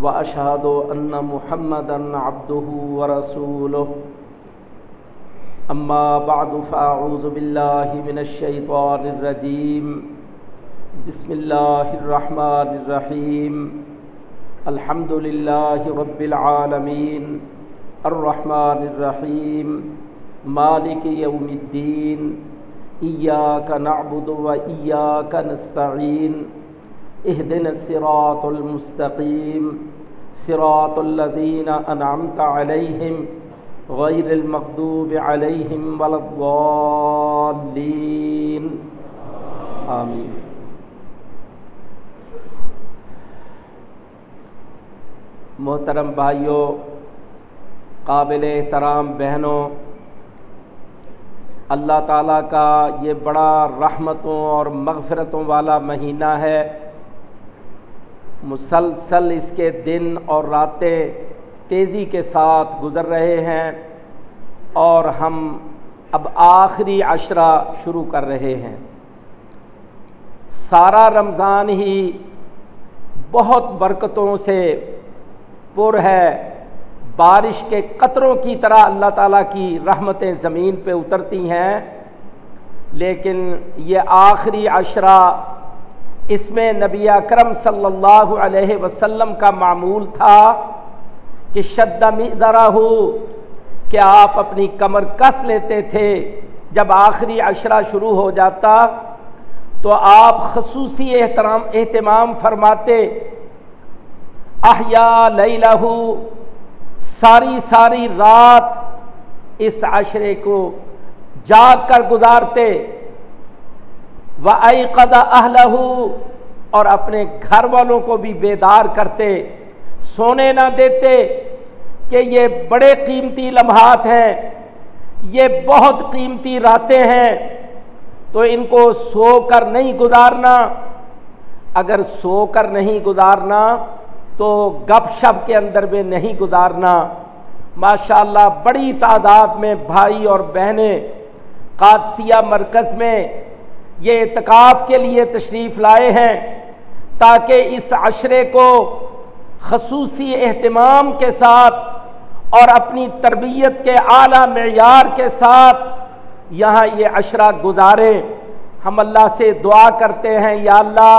وأشهد أن محمدا عبده ورسوله. أما بعد، فأعوذ بالله من الشيطان الرجيم. بسم الله الرحمن الرحيم. الحمد لله رب العالمين. الرحمن الرحيم. مالك يوم الدين. إياك نعبد وإياك نستعين. اهدنا الصراط المستقيم. صراط الذين أنعمت عليهم غير المغضوب عليهم ولا الضالين. آمين. محترم بھائیوں قابل احترام بہنوں، اللہ تعالیٰ کا یہ بڑا رحمتوں اور مغفرتوں والا مہینہ ہے۔ مسلسل اس کے دن اور راتیں تیزی کے ساتھ گزر رہے ہیں اور ہم اب آخری عشرہ شروع کر رہے ہیں۔ سارا رمضان ہی بہت برکتوں سے پر ہے۔ بارش کے قطروں کی طرح اللہ تعالیٰ کی رحمتیں زمین پہ اترتی ہیں، لیکن یہ آخری عشرہ اس میں نبی اکرم صلی اللہ علیہ وسلم کا معمول تھا کہ شد مدرا ہو کہ آپ اپنی کمر کس لیتے تھے جب آخری عشرہ شروع ہو جاتا تو آپ خصوصی احترام اہتمام فرماتے، احیا لئی لہو ساری ساری رات اس عشرے کو جاگ کر گزارتے و عقد اہلہ اور اپنے گھر والوں کو بھی بیدار کرتے، سونے نہ دیتے کہ یہ بڑے قیمتی لمحات ہیں، یہ بہت قیمتی راتیں ہیں، تو ان کو سو کر نہیں گزارنا۔ اگر سو کر نہیں گزارنا تو گپ شپ کے اندر میں نہیں گزارنا۔ ماشاء اللہ بڑی تعداد میں بھائی اور بہنیں قادسیہ مرکز میں یہ اعتکاف کے لیے تشریف لائے ہیں تاکہ اس عشرے کو خصوصی اہتمام کے ساتھ اور اپنی تربیت کے اعلیٰ معیار کے ساتھ یہاں یہ عشرہ گزاریں۔ ہم اللہ سے دعا کرتے ہیں، یا اللہ،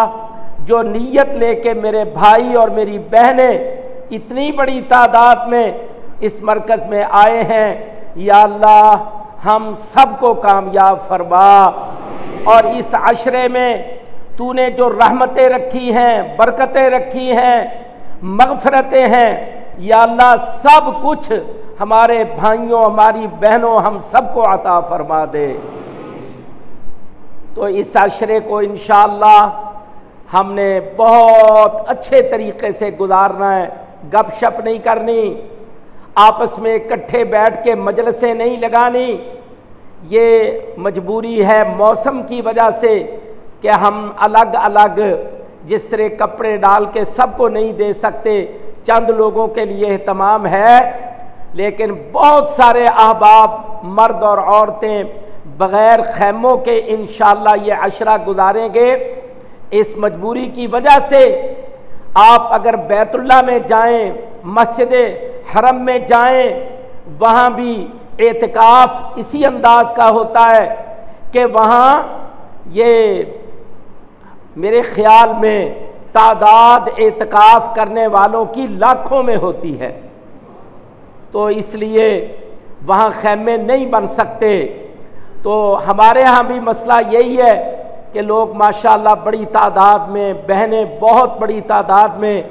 جو نیت لے کے میرے بھائی اور میری بہنیں اتنی بڑی تعداد میں اس مرکز میں آئے ہیں، یا اللہ، ہم سب کو کامیاب فرما۔ اور اس عشرے میں تو نے جو رحمتیں رکھی ہیں، برکتیں رکھی ہیں، مغفرتیں ہیں، یا اللہ سب کچھ ہمارے بھائیوں، ہماری بہنوں ہم سب کو عطا فرما دے۔ تو اس عشرے کو انشاءاللہ ہم نے بہت اچھے طریقے سے گزارنا ہے۔ گپ شپ نہیں کرنی، آپس میں اکٹھے بیٹھ کے مجلسیں نہیں لگانی۔ یہ مجبوری ہے موسم کی وجہ سے کہ ہم الگ الگ جس طرح کپڑے ڈال کے سب کو نہیں دے سکتے، چند لوگوں کے لیے اہتمام ہے۔ لیکن بہت سارے احباب، مرد اور عورتیں بغیر خیموں کے انشاءاللہ یہ عشرہ گزاریں گے۔ اس مجبوری کی وجہ سے آپ اگر بیت اللہ میں جائیں، مسجد حرم میں جائیں، وہاں بھی اعتکاف اسی انداز کا ہوتا ہے کہ وہاں یہ میرے خیال میں تعداد اعتکاف کرنے والوں کی لاکھوں میں ہوتی ہے۔ تو اس لیے وہاں خیمے نہیں بن سکتے۔ تو ہمارے ہاں بھی مسئلہ یہی ہے کہ لوگ ماشاءاللہ بڑی تعداد میں، بہنیں بہت بڑی تعداد میں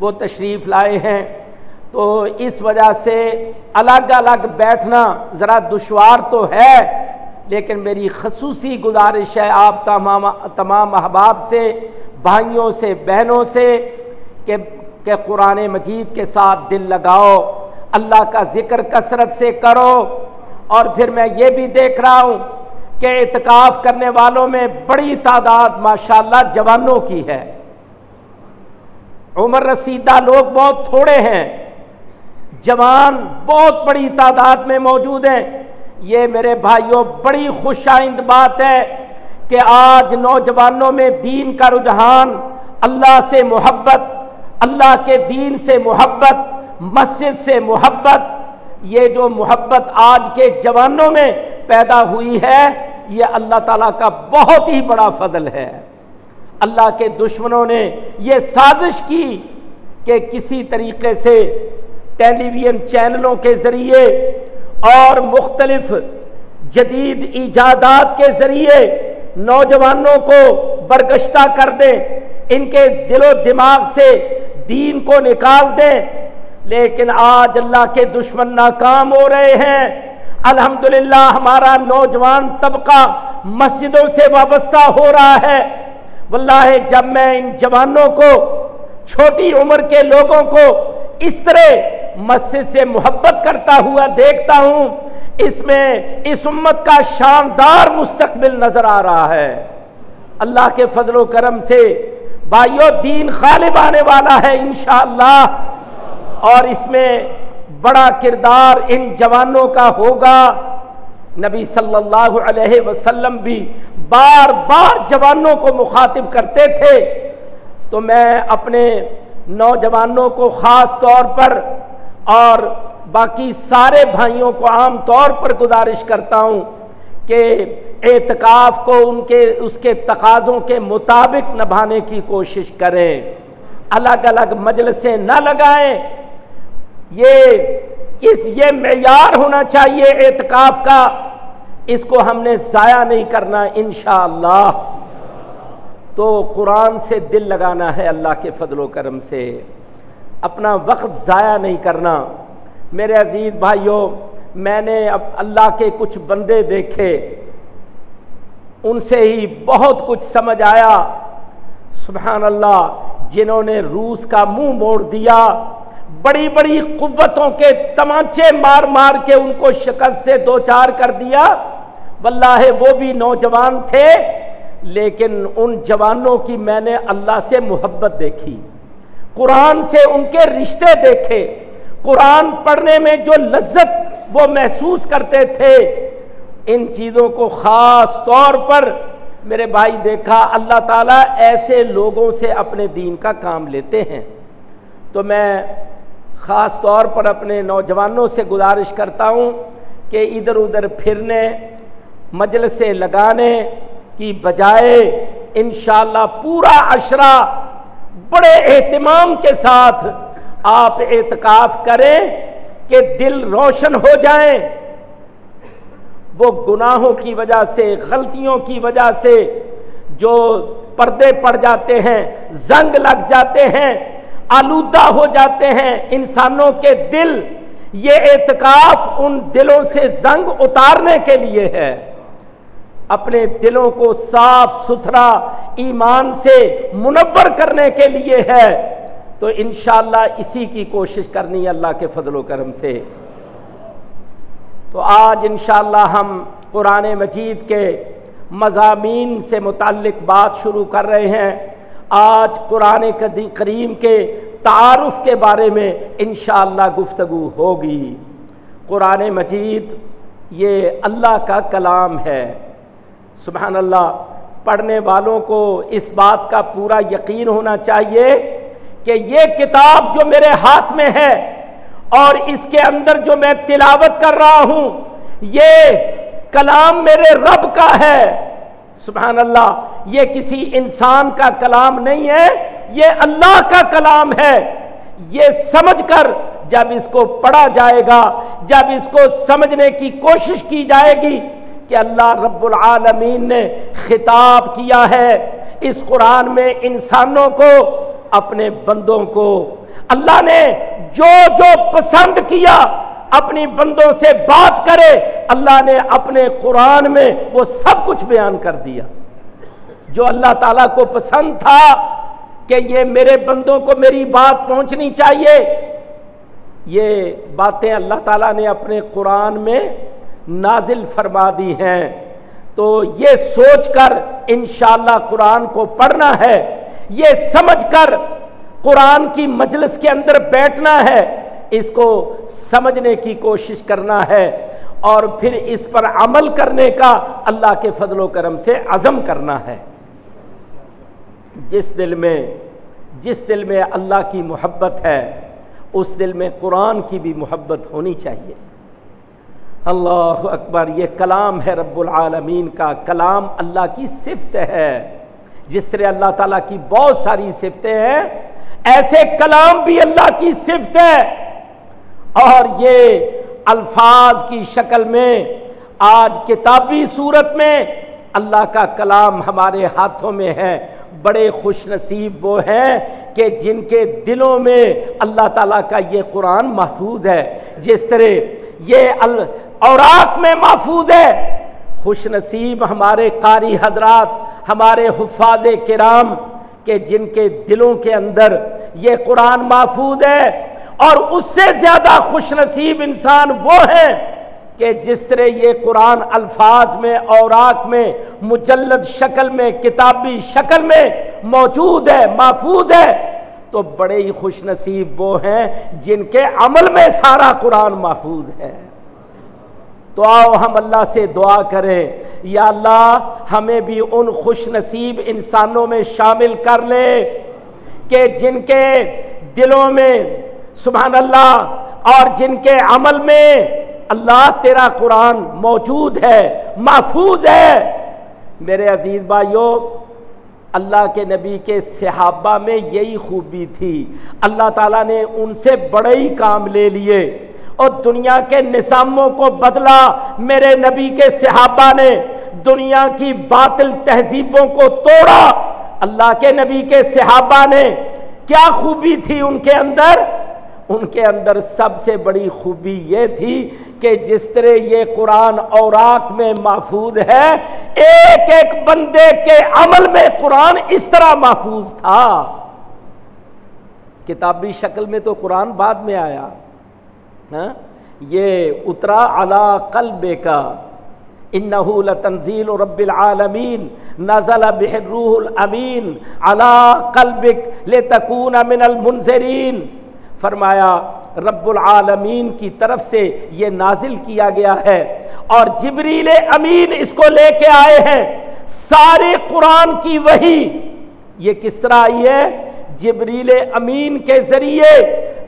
وہ تشریف لائے ہیں۔ تو اس وجہ سے الگ الگ بیٹھنا ذرا دشوار تو ہے، لیکن میری خصوصی گزارش ہے آپ تمام تمام احباب سے، بھائیوں سے، بہنوں سے کہ کہ قرآن مجید کے ساتھ دل لگاؤ، اللہ کا ذکر کثرت سے کرو۔ اور پھر میں یہ بھی دیکھ رہا ہوں کہ اعتکاف کرنے والوں میں بڑی تعداد ماشاءاللہ جوانوں کی ہے۔ عمر رسیدہ لوگ بہت تھوڑے ہیں۔ جوان بہت بڑی تعداد میں موجود ہیں۔ یہ میرے بھائیوں، بڑی خوش آئند بات ہے کہ آج نوجوانوں میں دین کا رجحان، اللہ سے محبت، اللہ کے دین سے محبت، مسجد سے محبت، یہ جو محبت آج کے جوانوں میں پیدا ہوئی ہے، یہ اللہ تعالیٰ کا بہت ہی بڑا فضل ہے۔ اللہ کے دشمنوں نے یہ سازش کی کہ کسی طریقے سے ٹیلی ویژن چینلوں کے ذریعے اور مختلف جدید ایجادات کے ذریعے نوجوانوں کو برگشتہ کر دیں، ان کے دل و دماغ سے دین کو نکال دیں۔ لیکن آج اللہ کے دشمن ناکام ہو رہے ہیں۔ الحمدللہ ہمارا نوجوان طبقہ مسجدوں سے وابستہ ہو رہا ہے۔ واللہ جب میں ان جوانوں کو، چھوٹی عمر کے لوگوں کو اس طرح مسجد سے محبت کرتا ہوا دیکھتا ہوں، اس میں اس امت کا شاندار مستقبل نظر آ رہا ہے۔ اللہ کے فضل و کرم سے بھائیو، دین غالب آنے والا ہے انشاءاللہ۔ اور اس میں بڑا کردار ان جوانوں کا ہوگا۔ نبی صلی اللہ علیہ وسلم بھی بار بار جوانوں کو مخاطب کرتے تھے۔ تو میں اپنے نوجوانوں کو خاص طور پر اور باقی سارے بھائیوں کو عام طور پر گزارش کرتا ہوں کہ اعتکاف کو ان کے، اس کے تقاضوں کے مطابق نبھانے کی کوشش کریں۔ الگ الگ مجلسیں نہ لگائیں۔ یہ، اس، یہ معیار ہونا چاہیے اعتکاف کا۔ اس کو ہم نے ضائع نہیں کرنا انشاءاللہ۔ تو قرآن سے دل لگانا ہے اللہ کے فضل و کرم سے۔ اپنا وقت ضائع نہیں کرنا۔ میرے عزیز بھائیوں میں نے اب اللہ کے کچھ بندے دیکھے۔ ان سے ہی بہت کچھ سمجھ آیا۔ سبحان اللہ، جنہوں نے روس کا منہ موڑ دیا۔ بڑی بڑی قوتوں کے تمانچے مار مار کے ان کو شکست سے دو چار کر دیا۔ واللہ، وہ بھی نوجوان تھے، لیکن ان جوانوں کی میں نے اللہ سے محبت دیکھی۔ قرآن سے ان کے رشتے دیکھے۔ قرآن پڑھنے میں جو لذت وہ محسوس کرتے تھے۔ ان چیزوں کو خاص طور پر میرے بھائی دیکھا، اللہ تعالیٰ ایسے لوگوں سے اپنے دین کا کام لیتے ہیں۔ تو میں خاص طور پر اپنے نوجوانوں سے گزارش کرتا ہوں کہ ادھر ادھر پھرنے، مجلسیں لگانے کی بجائے انشاءاللہ پورا عشرہ بڑے اہتمام کے ساتھ آپ اعتکاف کریں کہ دل روشن ہو جائیں۔ وہ گناہوں کی وجہ سے، غلطیوں کی وجہ سے جو پردے پڑ جاتے ہیں، زنگ لگ جاتے ہیں، آلودہ ہو جاتے ہیں، انسانوں کے دل، یہ اعتکاف ان دلوں سے زنگ اتارنے کے لیے ہے۔ اپنے دلوں کو صاف ستھرا ایمان سے منور کرنے کے لیے ہے۔ تو انشاءاللہ اسی کی کوشش کرنی اللہ کے فضل و کرم سے۔ تو آج انشاءاللہ ہم قرآن مجید کے مضامین سے متعلق بات شروع کر رہے ہیں۔ آج قرآن کریم کے تعارف کے بارے میں انشاءاللہ گفتگو ہوگی۔ قرآن مجید یہ اللہ کا کلام ہے۔ سبحان اللہ پڑھنے والوں کو اس بات کا پورا یقین ہونا چاہیے کہ یہ کتاب جو میرے ہاتھ میں ہے اور اس کے اندر جو میں تلاوت کر رہا ہوں، یہ کلام میرے رب کا ہے۔ سبحان اللہ یہ کسی انسان کا کلام نہیں ہے، یہ اللہ کا کلام ہے۔ یہ سمجھ کر جب اس کو پڑھا جائے گا، جب اس کو سمجھنے کی کوشش کی جائے گی کہ اللہ رب العالمین نے خطاب کیا ہے اس قرآن میں انسانوں کو، اپنے بندوں کو۔ اللہ نے جو جو پسند کیا، اپنی بندوں سے بات کرے، اللہ نے اپنے قرآن میں وہ سب کچھ بیان کر دیا۔ جو اللہ تعالیٰ کو پسند تھا کہ یہ میرے بندوں کو میری بات پہنچنی چاہیے، یہ باتیں اللہ تعالیٰ نے اپنے قرآن میں نازل فرما دی ہیں۔ تو یہ سوچ کر انشاءاللہ قرآن کو پڑھنا ہے۔ یہ سمجھ کر قرآن کی مجلس کے اندر بیٹھنا ہے۔ اس کو سمجھنے کی کوشش کرنا ہے۔ اور پھر اس پر عمل کرنے کا اللہ کے فضل و کرم سے عزم کرنا ہے۔ جس دل میں جس دل میں اللہ کی محبت ہے، اس دل میں قرآن کی بھی محبت ہونی چاہیے۔ اللہ اکبر، یہ کلام ہے رب العالمین کا۔ کلام اللہ کی صفت ہے۔ جس طرح اللہ تعالیٰ کی بہت ساری صفتیں ہیں، ایسے کلام بھی اللہ کی صفت ہے۔ اور یہ الفاظ کی شکل میں، آج کتابی صورت میں اللہ کا کلام ہمارے ہاتھوں میں ہے۔ بڑے خوش نصیب وہ ہیں کہ جن کے دلوں میں اللہ تعالیٰ کا یہ قرآن محفوظ ہے۔ جس طرح یہ اوراق میں محفوظ ہے۔ خوش نصیب ہمارے قاری حضرات، ہمارے حفاظ کرام کہ جن کے دلوں کے اندر یہ قرآن محفوظ ہے۔ اور اس سے زیادہ خوش نصیب انسان وہ ہیں کہ جس طرح یہ قرآن الفاظ میں، اوراق میں، مجلد شکل میں، کتابی شکل میں موجود ہے، محفوظ ہے، تو بڑے ہی خوش نصیب وہ ہیں جن کے عمل میں سارا قرآن محفوظ ہے۔ تو آؤ ہم اللہ سے دعا کریں۔ یا اللہ، ہمیں بھی ان خوش نصیب انسانوں میں شامل کر لے کہ جن کے دلوں میں، سبحان اللہ، اور جن کے عمل میں اللہ تیرا قرآن موجود ہے، محفوظ ہے۔ میرے عزیز بھائیوں اللہ کے نبی کے صحابہ میں یہی خوبی تھی۔ اللہ تعالیٰ نے ان سے بڑے ہی کام لے لیے۔ اور دنیا کے نظاموں کو بدلا میرے نبی کے صحابہ نے۔ دنیا کی باطل تہذیبوں کو توڑا۔ اللہ کے نبی کے صحابہ نے۔ کیا خوبی تھی ان کے اندر؟ ان کے اندر سب سے بڑی خوبی یہ تھی کہ جس طرح یہ قرآن اوراق میں محفوظ ہے، ایک ایک بندے کے عمل میں قرآن اس طرح محفوظ تھا۔ کتابی شکل میں تو قرآن بعد میں آیا۔ ہاں؟ یہ اترا اعلی قلب کا انہو لتنزیل رب العالمین، نزل به الروح الامین۔ على قلبك لتكون من المنذرین۔ فرمایا، رب العالمین کی طرف سے یہ نازل کیا گیا ہے۔ اور جبریل امین اس کو لے کے آئے ہیں۔ سارے قرآن کی وہی یہ کس طرح آئی ہے؟ جبریل امین کے ذریعے۔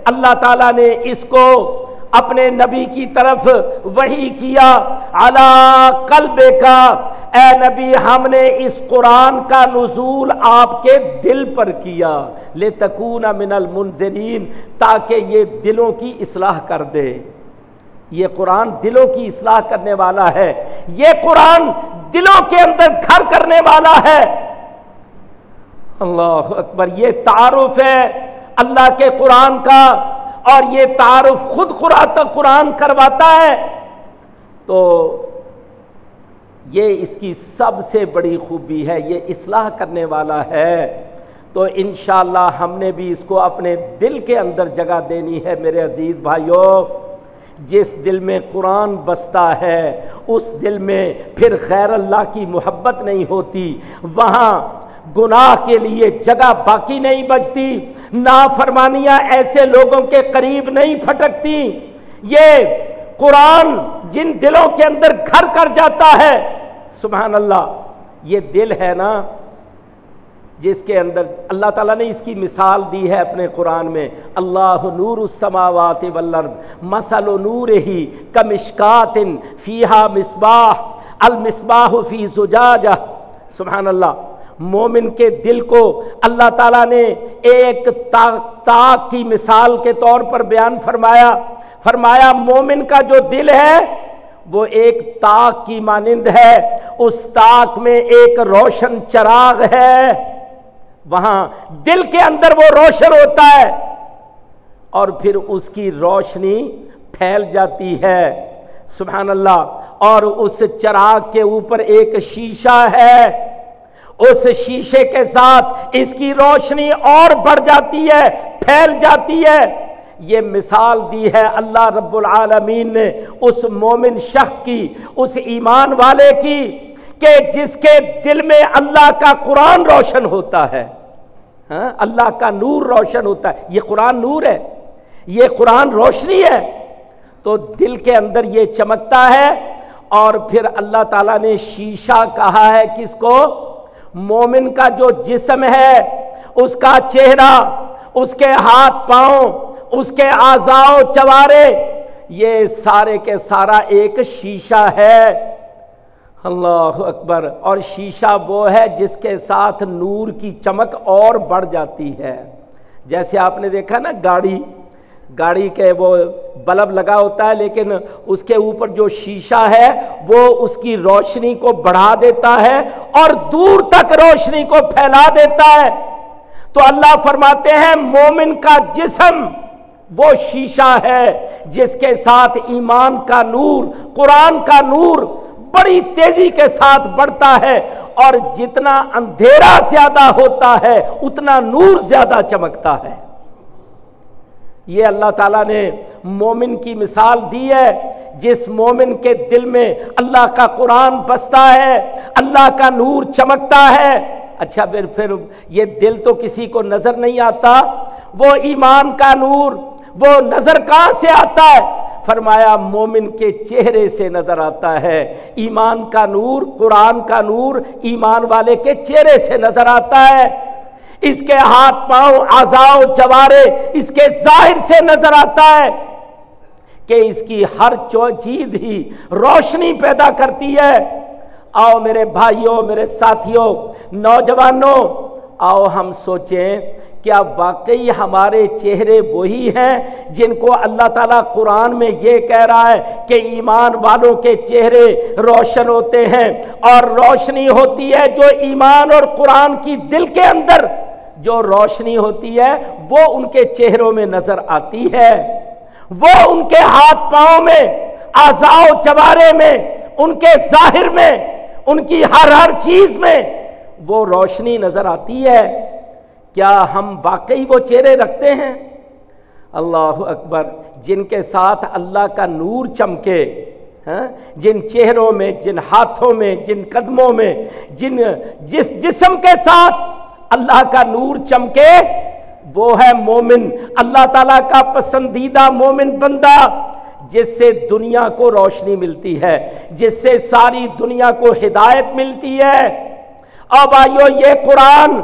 اللہ تعالیٰ نے اس کو اپنے نبی کی طرف وہی کیا اللہ قلب کا اے نبی ہم نے اس قرآن کا نزول آپ کے دل پر کیا۔ لے تکون من المنظرین تاکہ یہ دلوں کی اصلاح کر دے۔ یہ قرآن دلوں کی اصلاح کرنے والا ہے۔ یہ قرآن دلوں کے اندر گھر کرنے والا ہے۔ اللہ اکبر، یہ تعارف ہے۔ اللہ کے قرآن کا اور یہ تعارف خود قرآن کرواتا ہے، تو یہ اس کی سب سے بڑی خوبی ہے، یہ اصلاح کرنے والا ہے۔ تو انشاءاللہ ہم نے بھی اس کو اپنے دل کے اندر جگہ دینی ہے، میرے عزیز بھائیوں جس دل میں قرآن بستا ہے، اس دل میں پھر خیر اللہ کی محبت نہیں ہوتی۔ وہاں گناہ کے لیے جگہ باقی نہیں بچتی، نافرمانیاں ایسے لوگوں کے قریب نہیں پھٹکتی۔ یہ قرآن جن دلوں کے اندر گھر کر جاتا ہے، سبحان اللہ، یہ دل ہے نا، جس کے اندر اللہ تعالیٰ نے اس کی مثال دی ہے اپنے قرآن میں، اللہ نور السماوات والارض مسل و نور ہی کمشکات فیہا مصباح، المصباح فی زجاجہ۔ سبحان اللہ مومن کے دل کو اللہ تعالیٰ نے ایک تاک کی مثال کے طور پر بیان فرمایا۔ فرمایا، مومن کا جو دل ہے، وہ ایک تاک کی مانند ہے۔ اس تاک میں ایک روشن چراغ ہے۔ وہاں دل کے اندر وہ روشن ہوتا ہے اور پھر اس کی روشنی پھیل جاتی ہے۔ سبحان اللہ، اور اس چراغ کے اوپر ایک شیشہ ہے۔ اس شیشے کے ساتھ اس کی روشنی اور بڑھ جاتی ہے، پھیل جاتی ہے۔ یہ مثال دی ہے اللہ رب العالمین نے اس مومن شخص کی، اس ایمان والے کی کہ جس کے دل میں اللہ کا قرآن روشن ہوتا ہے۔ ہاں اللہ کا نور روشن ہوتا ہے۔ یہ قرآن نور ہے، یہ قرآن روشنی ہے۔ تو دل کے اندر یہ چمکتا ہے اور پھر اللہ تعالیٰ نے شیشہ کہا ہے کس کو؟ مومن کا جو جسم ہے، اس کا چہرہ، اس کے ہاتھ پاؤں، اس کے آزاؤ چوارے، یہ سارے کے سارا ایک شیشہ ہے۔ اللہ اکبر، اور شیشہ وہ ہے جس کے ساتھ نور کی چمک اور بڑھ جاتی ہے۔ جیسے آپ نے دیکھا نا، گاڑی۔ گاڑی کے وہ بلب لگا ہوتا ہے، لیکن اس کے اوپر جو شیشہ ہے، وہ اس کی روشنی کو بڑھا دیتا ہے اور دور تک روشنی کو پھیلا دیتا ہے۔ تو اللہ فرماتے ہیں، مومن کا جسم وہ شیشہ ہے جس کے ساتھ ایمان کا نور، قرآن کا نور بڑی تیزی کے ساتھ بڑھتا ہے اور جتنا اندھیرا زیادہ ہوتا ہے، اتنا نور زیادہ چمکتا ہے۔ یہ اللہ تعالیٰ نے مومن کی مثال دی ہے جس مومن کے دل میں اللہ کا قرآن بستا ہے، اللہ کا نور چمکتا ہے۔ اچھا پھر پھر یہ دل تو کسی کو نظر نہیں آتا، وہ ایمان کا نور، وہ نظر کہاں سے آتا ہے؟ فرمایا، مومن کے چہرے سے نظر آتا ہے۔ ایمان کا نور، قرآن کا نور، ایمان والے کے چہرے سے نظر آتا ہے۔ اس کے ہاتھ پاؤں آزاؤ جوارے اس کے ظاہر سے نظر آتا ہے کہ اس کی ہر چیز ہی روشنی پیدا کرتی ہے۔ آؤ میرے بھائیوں، میرے ساتھیوں، نوجوانوں، آؤ ہم سوچیں کیا واقعی ہمارے چہرے وہی ہیں جن کو اللہ تعالیٰ قرآن میں یہ کہہ رہا ہے کہ ایمان والوں کے چہرے روشن ہوتے ہیں اور روشنی ہوتی ہے جو ایمان اور قرآن کی دل کے اندر۔ جو روشنی ہوتی ہے، وہ ان کے چہروں میں نظر آتی ہے۔ وہ ان کے ہاتھ پاؤں میں آزاؤ چوارے میں، ان کے ظاہر میں، ان کی ہر ہر چیز میں وہ روشنی نظر آتی ہے۔ کیا ہم واقعی وہ چہرے رکھتے ہیں؟ اللہ اکبر، جن کے ساتھ اللہ کا نور چمکے ہاں، جن چہروں میں، جن ہاتھوں میں، جن قدموں میں، جن جس جسم کے ساتھ اللہ کا نور چمکے، وہ ہے مومن۔ اللہ تعالیٰ کا پسندیدہ مومن بندہ، جس سے دنیا کو روشنی ملتی ہے، جس سے ساری دنیا کو ہدایت ملتی ہے۔ اب آئیو یہ قرآن۔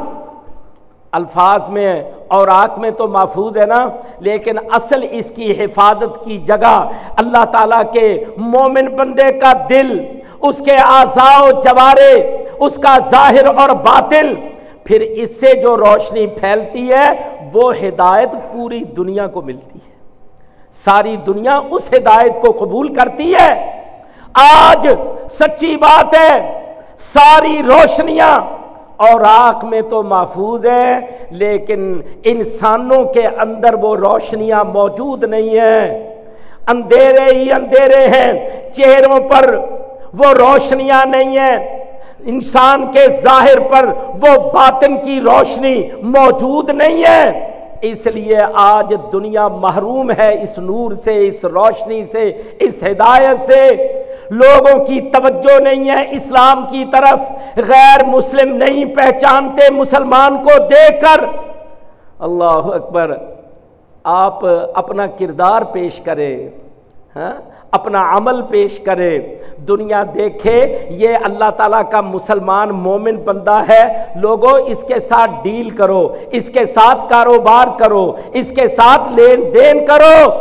الفاظ میں اور آنکھ میں تو محفوظ ہے نا، لیکن اصل اس کی حفاظت کی جگہ اللہ تعالیٰ کے مومن بندے کا دل، اس کے آزاؤ جوارے، اس کا ظاہر اور باطل پھر اس سے جو روشنی پھیلتی ہے، وہ ہدایت پوری دنیا کو ملتی ہے۔ ساری دنیا اس ہدایت کو قبول کرتی ہے۔ آج سچی بات ہے، ساری روشنیاں اور آنکھ میں تو محفوظ ہے لیکن انسانوں کے اندر وہ روشنیاں موجود نہیں ہیں۔ اندھیرے ہی اندھیرے ہیں، چہروں پر وہ روشنیاں نہیں ہیں۔ انسان کے ظاہر پر وہ باطن کی روشنی موجود نہیں ہے۔ اس لیے آج دنیا محروم ہے اس نور سے، اس روشنی سے، اس ہدایت سے۔ لوگوں کی توجہ نہیں ہے اسلام کی طرف۔ غیر مسلم نہیں پہچانتے مسلمان کو دیکھ کر۔ اللہ اکبر، آپ اپنا کردار پیش کریں۔ ہاں؟ اپنا عمل پیش کرے۔ دنیا دیکھے، یہ اللہ تعالیٰ کا مسلمان مومن بندہ ہے۔ لوگوں اس کے ساتھ ڈیل کرو، اس کے ساتھ کاروبار کرو، اس کے ساتھ لین دین کرو۔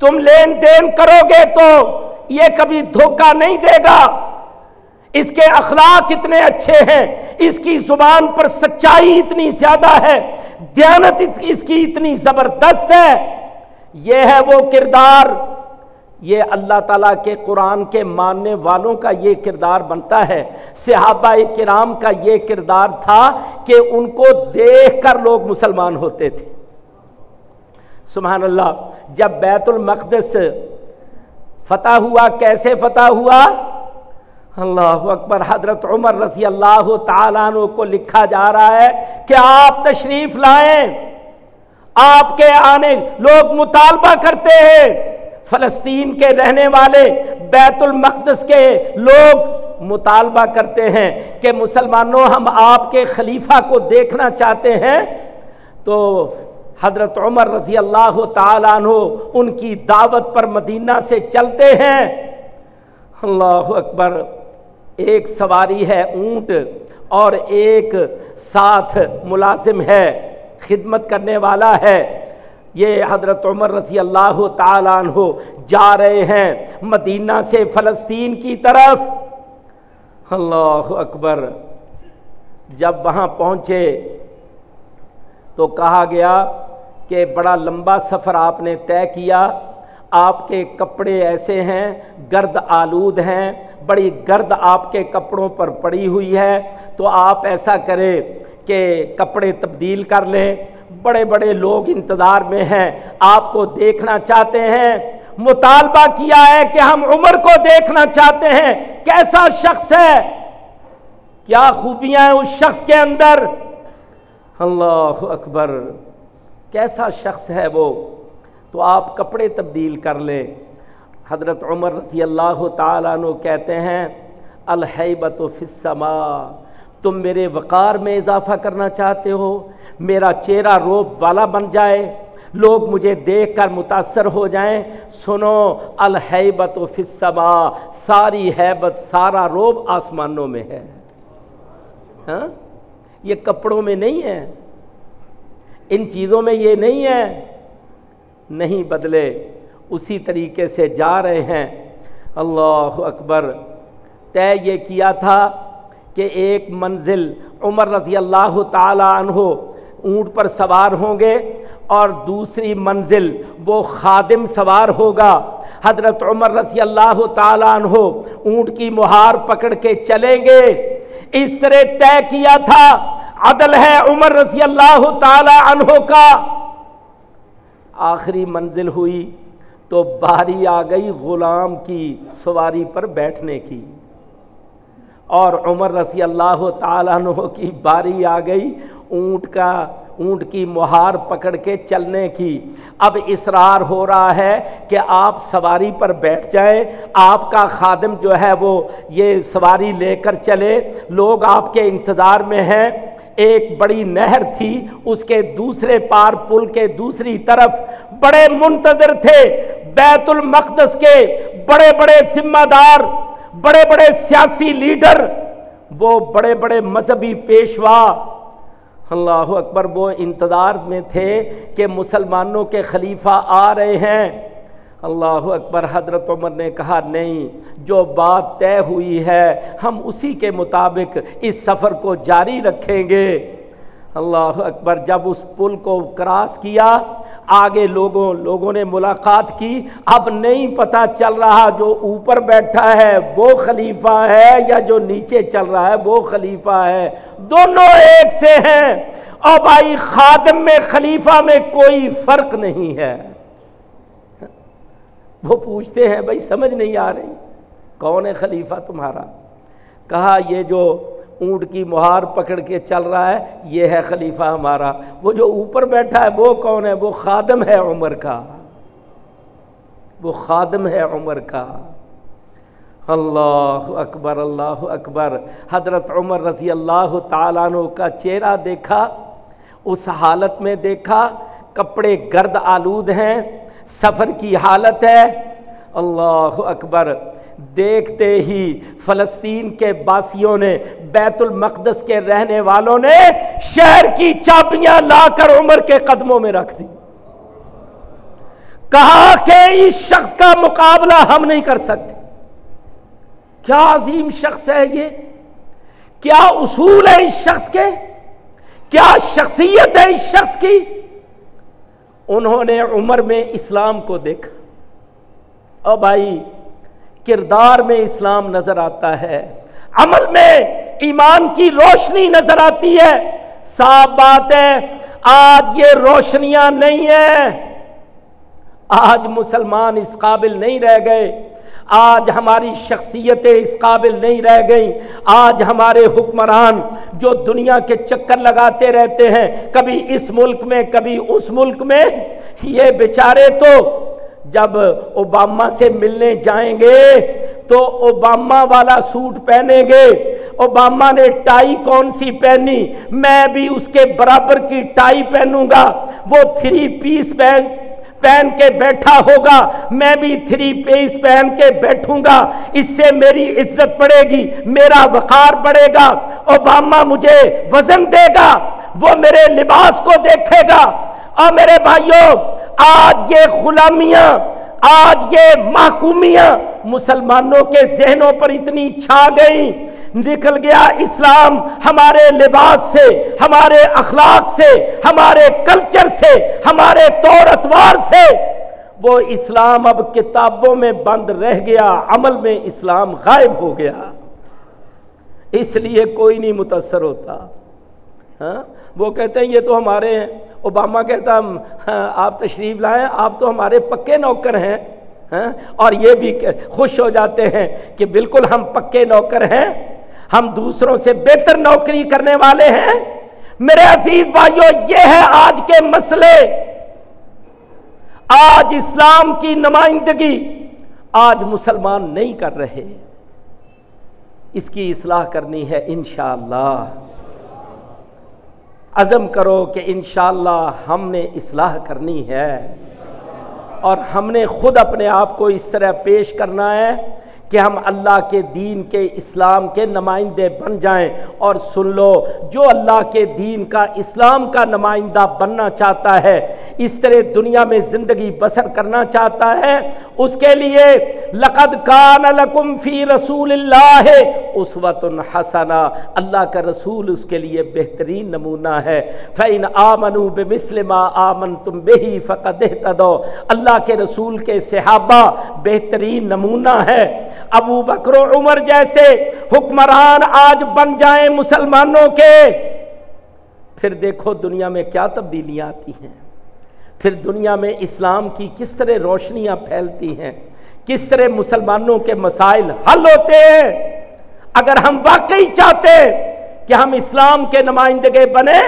تم لین دین کرو گے تو یہ کبھی دھوکہ نہیں دے گا۔ اس کے اخلاق اتنے اچھے ہیں، اس کی زبان پر سچائی اتنی زیادہ ہے، دیانت اس کی اتنی زبردست ہے۔ یہ ہے وہ کردار۔ یہ اللہ تعالیٰ کے قرآن کے ماننے والوں کا یہ کردار بنتا ہے۔ صحابہ کرام کا یہ کردار تھا کہ ان کو دیکھ کر لوگ مسلمان ہوتے تھے۔ سبحان اللہ، جب بیت المقدس فتح ہوا، کیسے فتح ہوا؟ اللہ اکبر، حضرت عمر رضی اللہ تعالیٰ عنہ کو لکھا جا رہا ہے کہ آپ تشریف لائیں، آپ کے آنے لوگ مطالبہ کرتے ہیں۔ فلسطین کے رہنے والے، بیت المقدس کے لوگ مطالبہ کرتے ہیں کہ مسلمانوں ہم آپ کے خلیفہ کو دیکھنا چاہتے ہیں، تو حضرت عمر رضی اللہ تعالیٰ عنہ ان کی دعوت پر مدینہ سے چلتے ہیں۔ اللہ اکبر، ایک سواری ہے اونٹ اور ایک ساتھ ملازم ہے، خدمت کرنے والا ہے۔ یہ حضرت عمر رضی اللہ تعالیٰ عنہ جا رہے ہیں مدینہ سے فلسطین کی طرف۔ اللہ اکبر۔ جب وہاں پہنچے تو کہا گیا کہ بڑا لمبا سفر آپ نے طے کیا، آپ کے کپڑے ایسے ہیں، گرد آلود ہیں، بڑی گرد آپ کے کپڑوں پر پڑی ہوئی ہے، تو آپ ایسا کریں کہ کپڑے تبدیل کر لیں۔ بڑے بڑے لوگ انتظار میں ہیں، آپ کو دیکھنا چاہتے ہیں۔ مطالبہ کیا ہے کہ ہم عمر کو دیکھنا چاہتے ہیں۔ کیسا شخص ہے؟ کیا خوبیاں ہیں اس شخص کے اندر؟ اللہ اکبر، کیسا شخص ہے وہ؟ تو آپ کپڑے تبدیل کر لیں۔ حضرت عمر رضی اللہ تعالیٰ عنہ کہتے ہیں الحیبت و فسما تم میرے وقار میں اضافہ کرنا چاہتے ہو، میرا چہرہ روب والا بن جائے۔ لوگ مجھے دیکھ کر متاثر ہو جائیں۔ سنو الحیبت و فسما ساری حیبت سارا روب آسمانوں میں ہے۔ ہاں؟ یہ کپڑوں میں نہیں ہے۔ ان چیزوں میں یہ نہیں ہے۔ نہیں بدلے۔ اسی طریقے سے جا رہے ہیں۔ اللہ اکبر۔ طے یہ کیا تھا کہ ایک منزل عمر رضی اللہ تعالی عنہ اونٹ پر سوار ہوں گے اور دوسری منزل وہ خادم سوار ہوگا۔ حضرت عمر رضی اللہ تعالیٰ عنہ اونٹ کی مہار پکڑ کے چلیں گے۔ اس طرح طے کیا تھا، عدل ہے عمر رضی اللہ تعالی عنہ کا۔ آخری منزل ہوئی تو باری آ گئی غلام کی سواری پر بیٹھنے کی۔ اور عمر رضی اللہ تعالیٰ عنہ کی باری آ گئی، اونٹ کا، اونٹ کی مہار پکڑ کے چلنے کی۔ اب اصرار ہو رہا ہے کہ آپ سواری پر بیٹھ جائیں۔ آپ کا خادم جو ہے وہ یہ سواری لے کر چلے۔ لوگ آپ کے انتظار میں ہیں۔ ایک بڑی نہر تھی، اس کے دوسرے پار پل کے دوسری طرف۔ بڑے منتظر تھے۔ بیت المقدس کے بڑے بڑے ذمہ دار۔ بڑے بڑے سیاسی لیڈر، وہ بڑے بڑے مذہبی پیشوا، اللہ اکبر، وہ انتظار میں تھے کہ مسلمانوں کے خلیفہ آ رہے ہیں۔ اللہ اکبر، حضرت عمر نے کہا، نہیں، جو بات طے ہوئی ہے، ہم اسی کے مطابق اس سفر کو جاری رکھیں گے۔ اللہ اکبر، جب اس پل کو کراس کیا، آگے لوگوں لوگوں نے ملاقات کی۔ اب نہیں پتہ چل رہا جو اوپر بیٹھا ہے وہ خلیفہ ہے یا جو نیچے چل رہا ہے وہ خلیفہ ہے۔ دونوں ایک سے ہیں۔ اور بھائی، خادم میں، خلیفہ میں کوئی فرق نہیں ہے۔ وہ پوچھتے ہیں، بھائی، سمجھ نہیں آ رہی، کون ہے خلیفہ تمہارا؟ کہا، یہ جو اونٹ کی مہار پکڑ کے چل رہا ہے، یہ ہے خلیفہ ہمارا۔ وہ جو اوپر بیٹھا ہے، وہ کون ہے؟ وہ خادم ہے عمر کا۔ وہ خادم ہے عمر کا۔ اللہ اکبر اللہ اکبر۔ حضرت عمر رضی اللہ تعالیٰ عنہ کا چہرہ دیکھا، اس حالت میں دیکھا، کپڑے گرد آلود ہیں، سفر کی حالت ہے۔ اللہ اکبر۔ دیکھتے ہی فلسطین کے باسیوں نے، بیت المقدس کے رہنے والوں نے شہر کی چابیاں لا کر عمر کے قدموں میں رکھ دی۔ کہا کہ اس شخص کا مقابلہ ہم نہیں کر سکتے۔ کیا عظیم شخص ہے یہ؟ کیا اصول ہے اس شخص کے؟ کیا شخصیت ہے اس شخص کی؟ انہوں نے عمر میں اسلام کو دیکھا۔ اور بھائی کردار میں اسلام نظر آتا ہے۔ عمل میں ایمان کی روشنی نظر آتی ہے۔ صاف بات ہے، آج یہ روشنیاں نہیں ہیں۔ آج مسلمان اس قابل نہیں رہ گئے۔ آج ہماری شخصیتیں اس قابل نہیں رہ گئیں۔ آج ہمارے حکمران جو دنیا کے چکر لگاتے رہتے ہیں، کبھی اس ملک میں، کبھی اس ملک میں، یہ بیچارے تو جب اوباما سے ملنے جائیں گے تو اوباما والا سوٹ پہنیں گے۔ اوباما نے ٹائی کون سی پہنی؟ میں بھی اس کے برابر کی ٹائی پہنوں گا۔ وہ تھری پیس پہن پہن کے بیٹھا ہوگا۔ میں بھی تھری پیس پہن کے بیٹھوں گا۔ اس سے میری عزت پڑے گی، میرا وقار پڑے گا۔ اوباما مجھے وزن دے گا۔ وہ میرے لباس کو دیکھے گا۔ اور میرے بھائیوں آج یہ غلامیاں، آج یہ محکومیاں مسلمانوں کے ذہنوں پر اتنی چھا گئی نکل گیا اسلام ہمارے لباس سے، ہمارے اخلاق سے، ہمارے کلچر سے، ہمارے طور اتوار سے۔ وہ اسلام اب کتابوں میں بند رہ گیا، عمل میں اسلام غائب ہو گیا۔ اس لیے کوئی نہیں متاثر ہوتا۔ ہاں؟ وہ کہتے ہیں یہ تو ہمارے ہیں. اوباما کہتا ہاں، آپ تشریف لائیں آپ تو ہمارے پکے نوکر ہیں. ہاں؟ اور یہ بھی خوش ہو جاتے ہیں کہ بالکل ہم پکے نوکر ہیں ہم دوسروں سے بہتر نوکری کرنے والے ہیں۔ میرے عزیز بھائیوں یہ ہے آج کے مسئلے۔ آج اسلام کی نمائندگی آج مسلمان نہیں کر رہے۔ اس کی اصلاح کرنی ہے انشاءاللہ۔ عزم کرو کہ انشاءاللہ ہم نے اصلاح کرنی ہے اور ہم نے خود اپنے آپ کو اس طرح پیش کرنا ہے کہ ہم اللہ کے دین کے اسلام کے نمائندے بن جائیں اور سن لو، جو اللہ کے دین کا اسلام کا نمائندہ بننا چاہتا ہے، اس طرح دنیا میں زندگی بسر کرنا چاہتا ہے، اس کے لیے لقد کان لکم فی رسول اللہ اس وقت حسنا، اللہ کا رسول اس کے لیے بہترین نمونہ ہے۔ فین آمنو بے مسلم آمن تم بے ہی فقد اللہ کے رسول کے صحابہ بہترین نمونہ ہے۔ ابو بکر و عمر جیسے حکمران آج بن جائیں مسلمانوں کے۔ پھر دیکھو دنیا میں کیا تبدیلیاں آتی ہیں۔ پھر دنیا میں اسلام کی کس طرح روشنیاں پھیلتی ہیں۔ کس طرح مسلمانوں کے مسائل حل ہوتے ہیں۔ اگر ہم واقعی چاہتے کہ ہم اسلام کے نمائندگے بنے،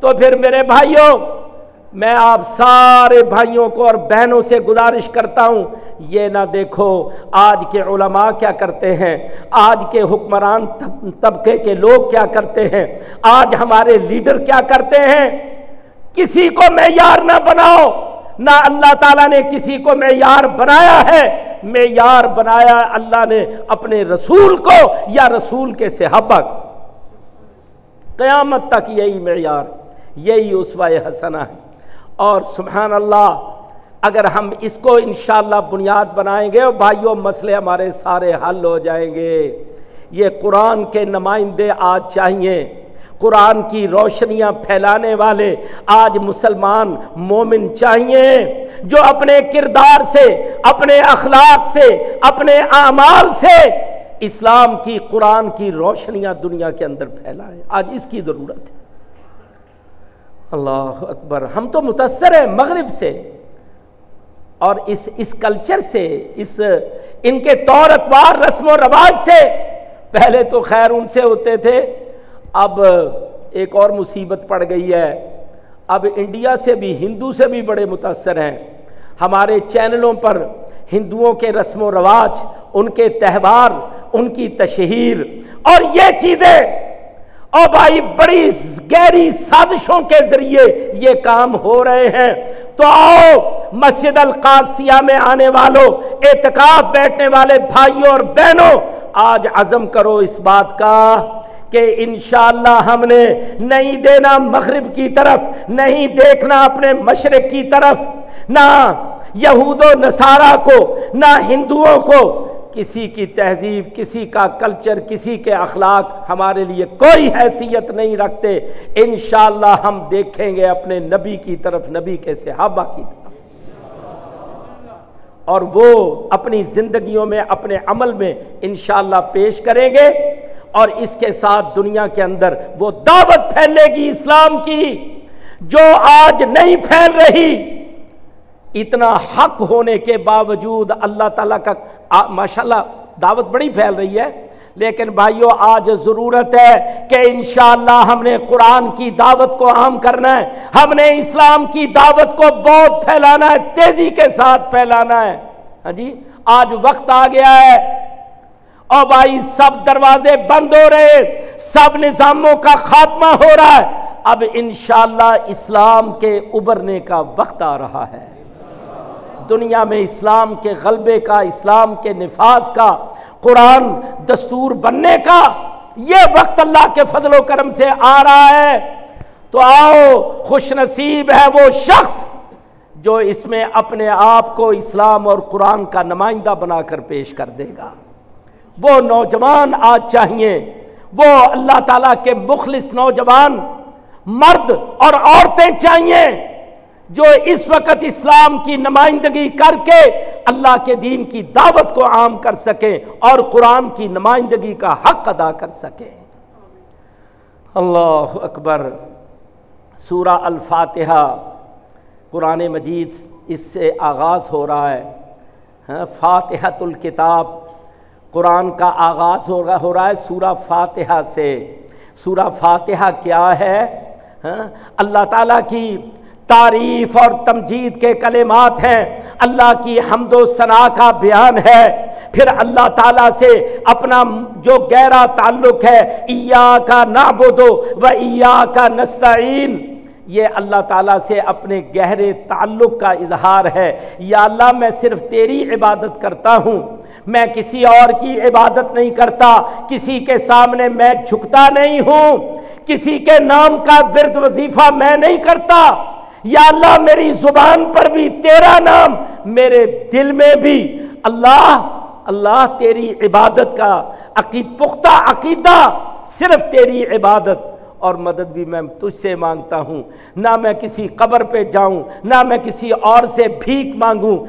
تو پھر میرے بھائیوں، میں آپ سارے بھائیوں کو اور بہنوں سے گزارش کرتا ہوں، یہ نہ دیکھو آج کے علماء کیا کرتے ہیں، آج کے حکمران طبقے کے لوگ کیا کرتے ہیں، آج ہمارے لیڈر کیا کرتے ہیں؟ کسی کو معیار نہ بناؤ۔ نہ اللہ تعالیٰ نے کسی کو معیار بنایا ہے۔ معیار بنایا اللہ نے اپنے رسول کو یا رسول کے صحابہ قیامت تک یہی معیار، یہی اسوہ حسنہ ہے۔ اور سبحان اللہ، اگر ہم اس کو انشاءاللہ بنیاد بنائیں گے اور بھائیوں مسئلے ہمارے سارے حل ہو جائیں گے۔ یہ قرآن کے نمائندے آج چاہیے۔ قرآن کی روشنیاں پھیلانے والے آج مسلمان مومن چاہیے جو اپنے کردار سے، اپنے اخلاق سے، اپنے اعمال سے اسلام کی، قرآن کی روشنیاں دنیا کے اندر پھیلائیں۔ آج اس کی ضرورت ہے۔ اللہ اکبر۔ ہم تو متاثر ہیں مغرب سے اور اس اس کلچر سے، اس، ان کے طور اتوار رسم و رواج سے۔ پہلے تو خیر ان سے ہوتے تھے۔ اب ایک اور مصیبت پڑ گئی ہے۔ اب انڈیا سے بھی، ہندو سے بھی بڑے متاثر ہیں۔ ہمارے چینلوں پر ہندوؤں کے رسم و رواج، ان کے تہوار، ان کی تشہیر اور یہ چیزیں اور بھائی بڑی گہری سازشوں کے ذریعے یہ کام ہو رہے ہیں۔ تو آؤ، مسجد القاسیہ میں آنے والوں، اعتکاف بیٹھنے والے بھائیوں اور بہنوں، آج عزم کرو اس بات کا۔ کہ انشاءاللہ ہم نے نہیں دینا مغرب کی طرف، نہیں دیکھنا اپنے مشرق کی طرف، نہ یہود و نصارہ کو، نہ ہندوؤں کو۔ کسی کی تہذیب، کسی کا کلچر، کسی کے اخلاق ہمارے لیے کوئی حیثیت نہیں رکھتے۔ انشاءاللہ ہم دیکھیں گے اپنے نبی کی طرف، نبی کے صحابہ کی طرف۔ اور وہ اپنی زندگیوں میں، اپنے عمل میں انشاءاللہ پیش کریں گے۔ اور اس کے ساتھ دنیا کے اندر وہ دعوت پھیلے گی اسلام کی جو آج نہیں پھیل رہی۔ اتنا حق ہونے کے باوجود اللہ تعالیٰ کا ماشاء اللہ دعوت بڑی پھیل رہی ہے۔ لیکن بھائیوں آج ضرورت ہے کہ انشاءاللہ ہم نے قرآن کی دعوت کو عام کرنا ہے۔ ہم نے اسلام کی دعوت کو بہت پھیلانا ہے، تیزی کے ساتھ پھیلانا ہے۔ ہاں جی آج وقت آ گیا ہے اور بھائی، سب دروازے بند ہو رہے سب نظاموں کا خاتمہ ہو رہا ہے۔ اب انشاءاللہ اسلام کے ابھرنے کا وقت آ رہا ہے۔ دنیا میں اسلام کے غلبے کا، اسلام کے نفاذ کا، قرآن دستور بننے کا، یہ وقت اللہ کے فضل و کرم سے آ رہا ہے۔ تو آؤ، خوش نصیب ہے وہ شخص جو اس میں اپنے آپ کو اسلام اور قرآن کا نمائندہ بنا کر پیش کر دے گا۔ وہ نوجوان آج چاہیے۔ وہ اللہ تعالیٰ کے مخلص نوجوان، مرد اور عورتیں چاہیے جو اس وقت اسلام کی نمائندگی کر کے اللہ کے دین کی دعوت کو عام کر سکیں اور قرآن کی نمائندگی کا حق ادا کر سکیں۔ اللہ اکبر۔ سورہ الفاتحہ۔ قرآن مجید اس سے آغاز ہو رہا ہے۔ ہاں، فاتحت الکتاب۔ قرآن کا آغاز ہو رہا ہے سورہ فاتحہ سے۔ سورہ فاتحہ کیا ہے؟ ہاں؟ اللہ تعالیٰ کی تعریف اور تمجید کے کلمات ہیں۔ اللہ کی حمد و ثناء کا بیان ہے۔ پھر اللہ تعالیٰ سے اپنا جو گہرا تعلق ہے ایا کا نابودو و ایا کا نستعین۔ یہ اللہ تعالیٰ سے اپنے گہرے تعلق کا اظہار ہے۔ یا اللہ، میں صرف تیری عبادت کرتا ہوں۔ میں کسی اور کی عبادت نہیں کرتا، کسی کے سامنے میں جھکتا نہیں ہوں، کسی کے نام کا ورد وظیفہ میں نہیں کرتا۔ یا اللہ، میری زبان پر بھی تیرا نام، میرے دل میں بھی۔ اللہ اللہ تیری عبادت کا عقید پختہ عقیدہ صرف تیری عبادت۔ اور مدد بھی میں تجھ سے مانگتا ہوں۔ نہ میں کسی قبر پہ جاؤں، نہ میں کسی اور سے بھیک مانگوں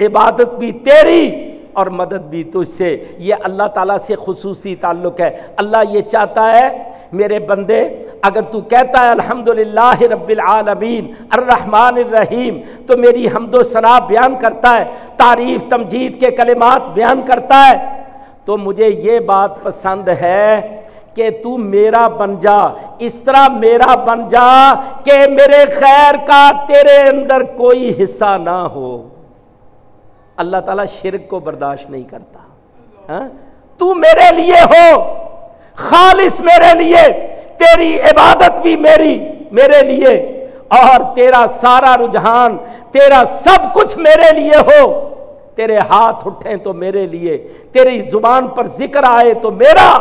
عبادت بھی تیری۔ اور مدد بھی تجھ سے۔ یہ اللہ تعالیٰ سے خصوصی تعلق ہے۔ اللہ یہ چاہتا ہے، میرے بندے، اگر تو کہتا ہے الحمد رب العالمین، الرحمن الرحیم، تو میری حمد و ثناء بیان کرتا ہے، تعریف، تمجید کے کلمات بیان کرتا ہے، تو مجھے یہ بات پسند ہے کہ تو میرا بن جا۔ اس طرح میرا بن جا کہ میرے خیر کا تیرے اندر کوئی حصہ نہ ہو۔ اللہ تعالیٰ شرک کو برداشت نہیں کرتا۔ ہاں؟ تو میرے لیے ہو، خالص میرے لیے، تیری عبادت بھی میری، میرے لیے۔ اور تیرا سارا رجحان، تیرا سب کچھ میرے لیے ہو۔ تیرے ہاتھ اٹھیں تو میرے لیے، تیری زبان پر ذکر آئے تو میرا۔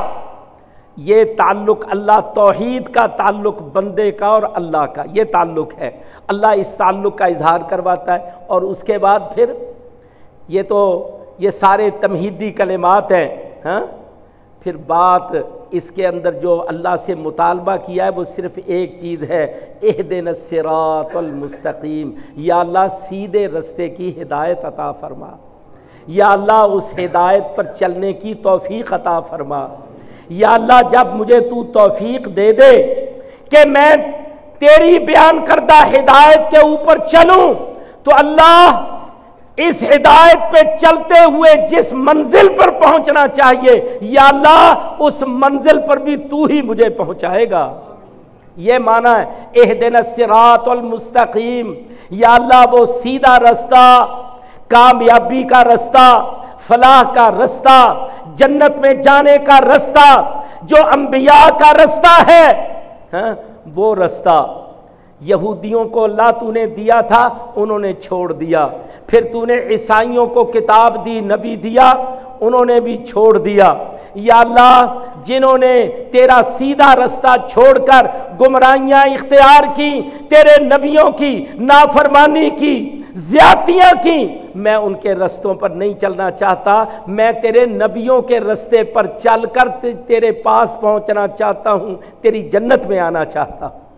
یہ تعلق اللہ توحید کا تعلق بندے کا اور اللہ کا، یہ تعلق ہے۔ اللہ اس تعلق کا اظہار کرواتا ہے اور اس کے بعد پھر یہ تو یہ سارے تمہیدی کلمات ہیں ہاں؟ پھر بات اس کے اندر جو اللہ سے مطالبہ کیا ہے، وہ صرف ایک چیز ہے اہ دن سرات المستقیم۔ یا اللہ سیدھے رستے کی ہدایت عطا فرما۔ یا اللہ اس ہدایت پر چلنے کی توفیق عطا فرما۔ یا اللہ جب مجھے تو توفیق دے دے کہ میں تیری بیان کردہ ہدایت کے اوپر چلوں، تو اللہ اس ہدایت پہ چلتے ہوئے جس منزل پر پہنچنا چاہیے یا اللہ اس منزل پر بھی تو ہی مجھے پہنچائے گا۔ یہ مانا ہے اہ دن سرات المستقیم۔ یا اللہ وہ سیدھا رستہ کامیابی کا رستہ فلاح کا رستہ جنت میں جانے کا رستہ جو انبیاء کا رستہ ہے ہاں، وہ رستہ۔ یہودیوں کو اللہ تو نے دیا تھا، انہوں نے چھوڑ دیا۔ پھر تو نے عیسائیوں کو کتاب دی، نبی دیا، انہوں نے بھی چھوڑ دیا۔ یا اللہ، جنہوں نے تیرا سیدھا رستہ چھوڑ کر گمراہیاں اختیار کی، تیرے نبیوں کی، نافرمانی کی، زیادتیاں کی، میں ان کے رستوں پر نہیں چلنا چاہتا۔ میں تیرے نبیوں کے رستے پر چل کر تیرے پاس پہنچنا چاہتا ہوں، تیری جنت میں آنا چاہتا ہوں۔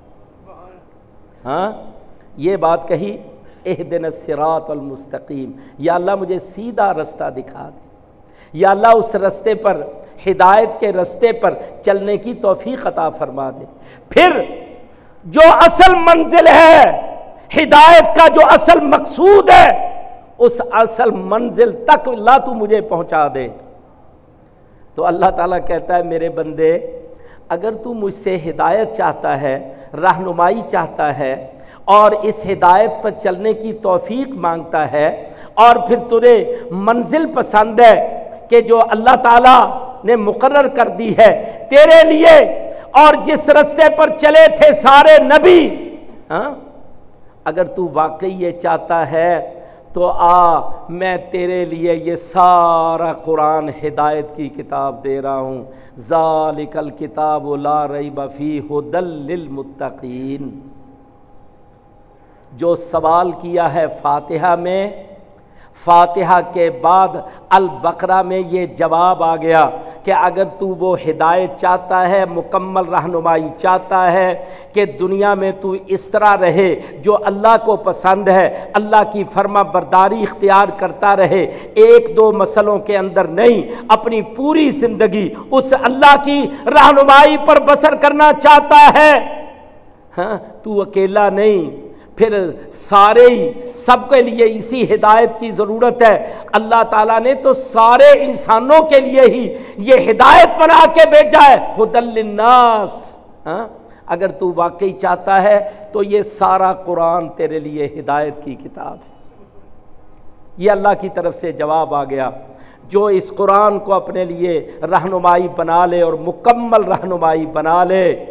ہاں؟ یہ بات کہی اہ دن سرات المستقیم، یا اللہ مجھے سیدھا رستہ دکھا دے۔ یا اللہ اس رستے پر، ہدایت کے رستے پر چلنے کی توفیق عطا فرما دے۔ پھر جو اصل منزل ہے، ہدایت کا جو اصل مقصود ہے، اس اصل منزل تک اللہ تو مجھے پہنچا دے۔ تو اللہ تعالیٰ کہتا ہے، میرے بندے، اگر تو مجھ سے ہدایت چاہتا ہے رہنمائی چاہتا ہے اور اس ہدایت پر چلنے کی توفیق مانگتا ہے اور پھر ترے منزل پسند ہے کہ جو اللہ تعالیٰ نے مقرر کر دی ہے تیرے لیے اور جس رستے پر چلے تھے سارے نبی ہاں؟ اگر تو واقعی یہ چاہتا ہے تو آ، میں تیرے لیے یہ سارا قرآن ہدایت کی کتاب دے رہا ہوں۔ ذالک الکتاب لا ریب فی ہدل للمتقین۔ جو سوال کیا ہے فاتحہ میں فاتحہ کے بعد البقرہ میں یہ جواب آ گیا کہ اگر تو وہ ہدایت چاہتا ہے، مکمل رہنمائی چاہتا ہے کہ دنیا میں تو اس طرح رہے جو اللہ کو پسند ہے، اللہ کی فرما برداری اختیار کرتا رہے، ایک دو مسئلوں کے اندر نہیں، اپنی پوری زندگی اس اللہ کی رہنمائی پر بسر کرنا چاہتا ہے۔ ہاں تو اکیلا نہیں۔ پھر سارے ہی سب کے لیے اسی ہدایت کی ضرورت ہے۔ اللہ تعالیٰ نے تو سارے انسانوں کے لیے ہی یہ ہدایت بنا کے بھیجا ہے۔ خد الناس ہاں؟ اگر تو واقعی چاہتا ہے تو یہ سارا قرآن تیرے لیے ہدایت کی کتاب ہے۔ یہ اللہ کی طرف سے جواب آ گیا۔ جو اس قرآن کو اپنے لیے رہنمائی بنا لے اور مکمل رہنمائی بنا لے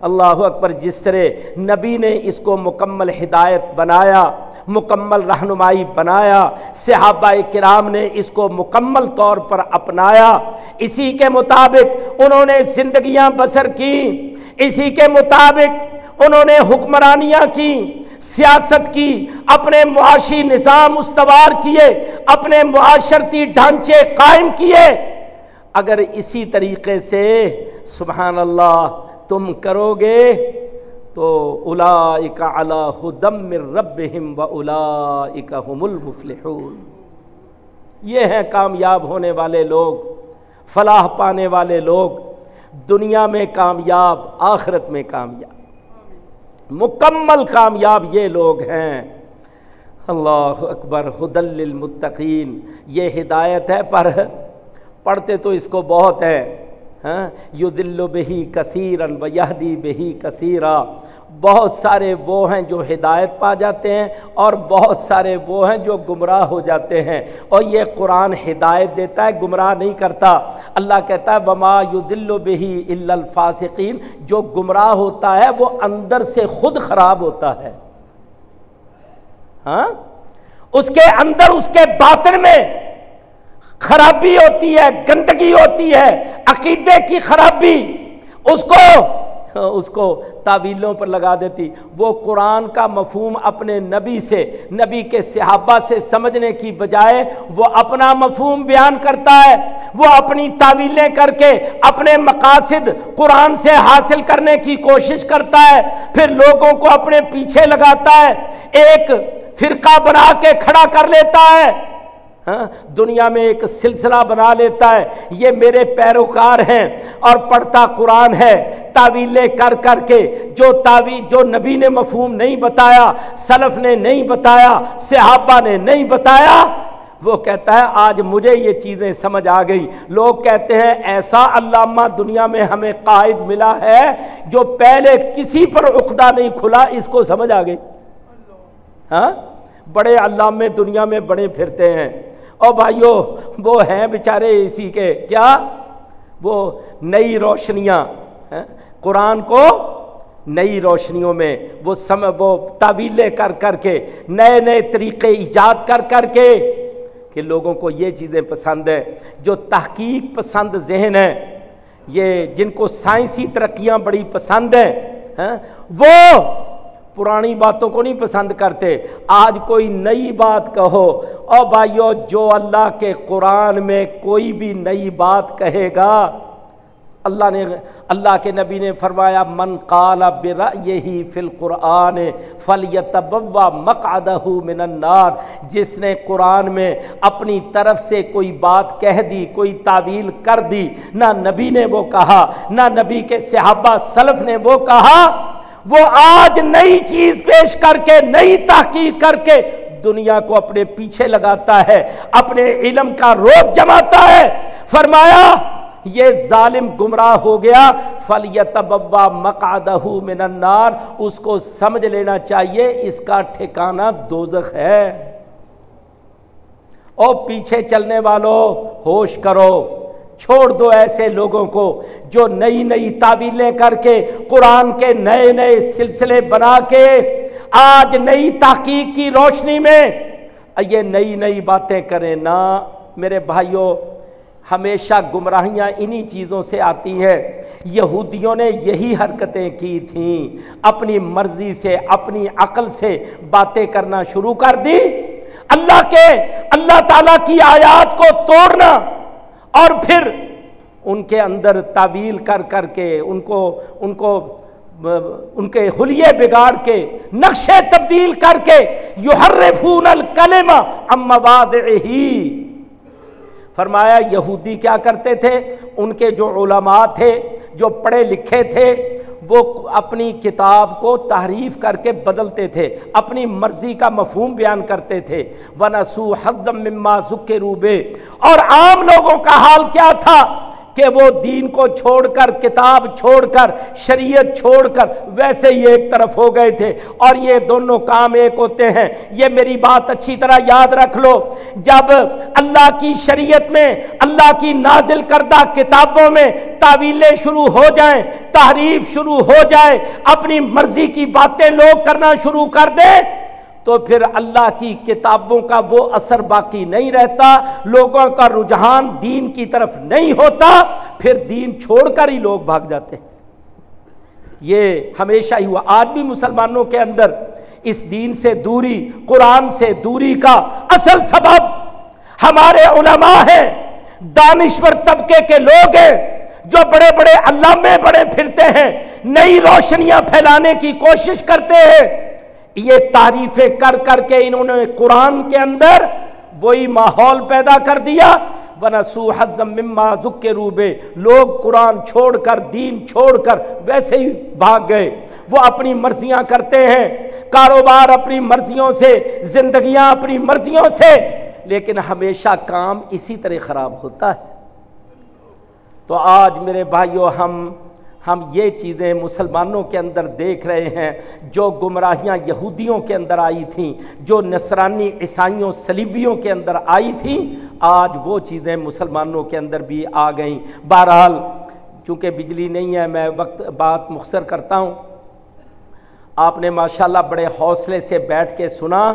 اللہ اکبر، جس طرح نبی نے اس کو مکمل ہدایت بنایا، مکمل رہنمائی بنایا، صحابہ کرام نے اس کو مکمل طور پر اپنایا، اسی کے مطابق انہوں نے زندگیاں بسر کی، اسی کے مطابق انہوں نے حکمرانیاں کی، سیاست کی، اپنے معاشی نظام استوار کیے، اپنے معاشرتی ڈھانچے قائم کیے۔ اگر اسی طریقے سے، سبحان اللہ تم کرو گے تو الا علی ہدم رب و الا هم المفلحون۔ یہ ہیں کامیاب ہونے والے لوگ، فلاح پانے والے لوگ، دنیا میں کامیاب، آخرت میں کامیاب۔ مکمل کامیاب یہ لوگ ہیں۔ اللہ اکبر حدل للمتقین۔ یہ ہدایت ہے پر پڑھتے تو اس کو بہت ہے یو دل بہی کثیرن و بہی کثیرہ بہت سارے وہ ہیں جو ہدایت پا جاتے ہیں اور بہت سارے وہ ہیں جو گمراہ ہو جاتے ہیں۔ اور یہ قرآن ہدایت دیتا ہے، گمراہ نہیں کرتا۔ اللہ کہتا ہے بما یو دل و بہی الفاصقین جو گمراہ ہوتا ہے، وہ اندر سے خود خراب ہوتا ہے۔ ہاں؟ اس کے اندر، اس کے باطن میں خرابی ہوتی ہے، گندگی ہوتی ہے، عقیدے کی خرابی۔ اس کو اس کو تعویلوں پر لگا دیتی۔ وہ قرآن کا مفہوم اپنے نبی سے، نبی کے صحابہ سے سمجھنے کی بجائے وہ اپنا مفہوم بیان کرتا ہے۔ وہ اپنی تعویلیں کر کے اپنے مقاصد قرآن سے حاصل کرنے کی کوشش کرتا ہے۔ پھر لوگوں کو اپنے پیچھے لگاتا ہے۔ ایک فرقہ بنا کے کھڑا کر لیتا ہے۔ ہاں، دنیا میں ایک سلسلہ بنا لیتا ہے۔ یہ میرے پیروکار ہیں اور پڑھتا قرآن ہے۔ تعویلیں کر کر کے جو تعویل، جو نبی نے مفہوم نہیں بتایا، سلف نے نہیں بتایا، صحابہ نے نہیں بتایا، وہ کہتا ہے، آج مجھے یہ چیزیں سمجھ آ گئی۔ لوگ کہتے ہیں، ایسا علامہ دنیا میں ہمیں قائد ملا ہے جو پہلے کسی پر عقدہ نہیں کھلا، اس کو سمجھ آ گئی۔ ہاں؟ بڑے علامے دنیا میں بڑے پھرتے ہیں۔ اور بھائیو، وہ ہیں بیچارے اسی کے، کیا؟ وہ نئی روشنیاں قرآن کو نئی روشنیوں میں، وہ سم، وہ تعویلیں کر کر کے، نئے نئے طریقے ایجاد کر کر کے، کہ لوگوں کو یہ چیزیں پسند ہیں، جو تحقیق پسند ذہن ہیں، یہ جن کو سائنسی ترقیاں بڑی پسند ہیں؟ وہ پرانی باتوں کو نہیں پسند کرتے۔ آج کوئی نئی بات کہو۔ او بھائیو، جو اللہ کے قرآن میں کوئی بھی نئی بات کہے گا، اللہ نے، اللہ کے نبی نے فرمایا، من قال برا یہی فل قرآن فل یتبوا مقعدہ من النار جس نے قرآن میں اپنی طرف سے کوئی بات کہہ دی، کوئی تعویل کر دی، نہ نبی نے وہ کہا، نہ نبی کے صحابہ سلف نے وہ کہا۔ وہ آج نئی چیز پیش کر کے، نئی تحقیق کر کے دنیا کو اپنے پیچھے لگاتا ہے، اپنے علم کا روپ جماتا ہے۔ فرمایا، یہ ظالم گمراہ ہو گیا۔ فل یتبا مقادہ من النار۔ اس کو سمجھ لینا چاہیے، اس کا ٹھکانہ دوزخ ہے۔ او پیچھے چلنے والوں ہوش کرو۔ چھوڑ دو ایسے لوگوں کو جو نئی نئی تعویلیں کر کے قرآن کے نئے نئے سلسلے بنا کے آج نئی تحقیق کی روشنی میں یہ نئی نئی باتیں کریں۔ نا میرے بھائیوں ہمیشہ گمراہیاں انہی چیزوں سے آتی ہیں۔ یہودیوں نے یہی حرکتیں کی تھیں۔ اپنی مرضی سے، اپنی عقل سے باتیں کرنا شروع کر دی۔ اللہ کے، اللہ تعالیٰ کی آیات کو توڑنا۔ اور پھر ان کے اندر تعویل کر کر کے ان کو ان کو ان کے حلیے بگاڑ کے نقشے تبدیل کر کے یو ہر فون ہی فرمایا یہودی کیا کرتے تھے؟ ان کے جو علماء تھے، جو پڑھے لکھے تھے وہ اپنی کتاب کو تحریف کر کے بدلتے تھے، اپنی مرضی کا مفہوم بیان کرتے تھے۔ ونسو حدم مما ذکر روبے اور عام لوگوں کا حال کیا تھا؟ کہ وہ دین کو چھوڑ کر، کتاب چھوڑ کر، شریعت چھوڑ کر ویسے ہی ایک طرف ہو گئے تھے۔ اور یہ دونوں کام ایک ہوتے ہیں۔ یہ میری بات اچھی طرح یاد رکھ لو۔ جب اللہ کی شریعت میں، اللہ کی نازل کردہ کتابوں میں تعویلیں شروع ہو جائیں، تحریف شروع ہو جائے، اپنی مرضی کی باتیں لوگ کرنا شروع کر دیں تو پھر اللہ کی کتابوں کا وہ اثر باقی نہیں رہتا، لوگوں کا رجحان دین کی طرف نہیں ہوتا، پھر دین چھوڑ کر ہی لوگ بھاگ جاتے ہیں۔ یہ ہمیشہ ہی ہوا۔ آج بھی مسلمانوں کے اندر اس دین سے دوری، قرآن سے دوری کا اصل سبب ہمارے علماء ہیں۔ دانشور طبقے کے لوگ ہیں جو بڑے بڑے علامے بڑے پھرتے ہیں، نئی روشنیاں پھیلانے کی کوشش کرتے ہیں۔ یہ تعریفیں کر کر کے انہوں نے قرآن کے اندر وہی ماحول پیدا کر دیا۔ مما کے روبے لوگ قرآن چھوڑ کر، دین چھوڑ کر ویسے ہی بھاگ گئے۔ وہ اپنی مرضیاں کرتے ہیں۔ کاروبار اپنی مرضیوں سے، زندگیاں اپنی مرضیوں سے۔ لیکن ہمیشہ کام اسی طرح خراب ہوتا ہے۔ تو آج میرے بھائیوں ہم ہم یہ چیزیں مسلمانوں کے اندر دیکھ رہے ہیں، جو گمراہیاں یہودیوں کے اندر آئی تھیں، جو نصرانی عیسائیوں سلیبیوں کے اندر آئی تھیں، آج وہ چیزیں مسلمانوں کے اندر بھی آ گئیں۔ بہرحال، چونکہ بجلی نہیں ہے، میں وقت، بات مختصر کرتا ہوں۔ آپ نے ماشاءاللہ بڑے حوصلے سے بیٹھ کے سنا،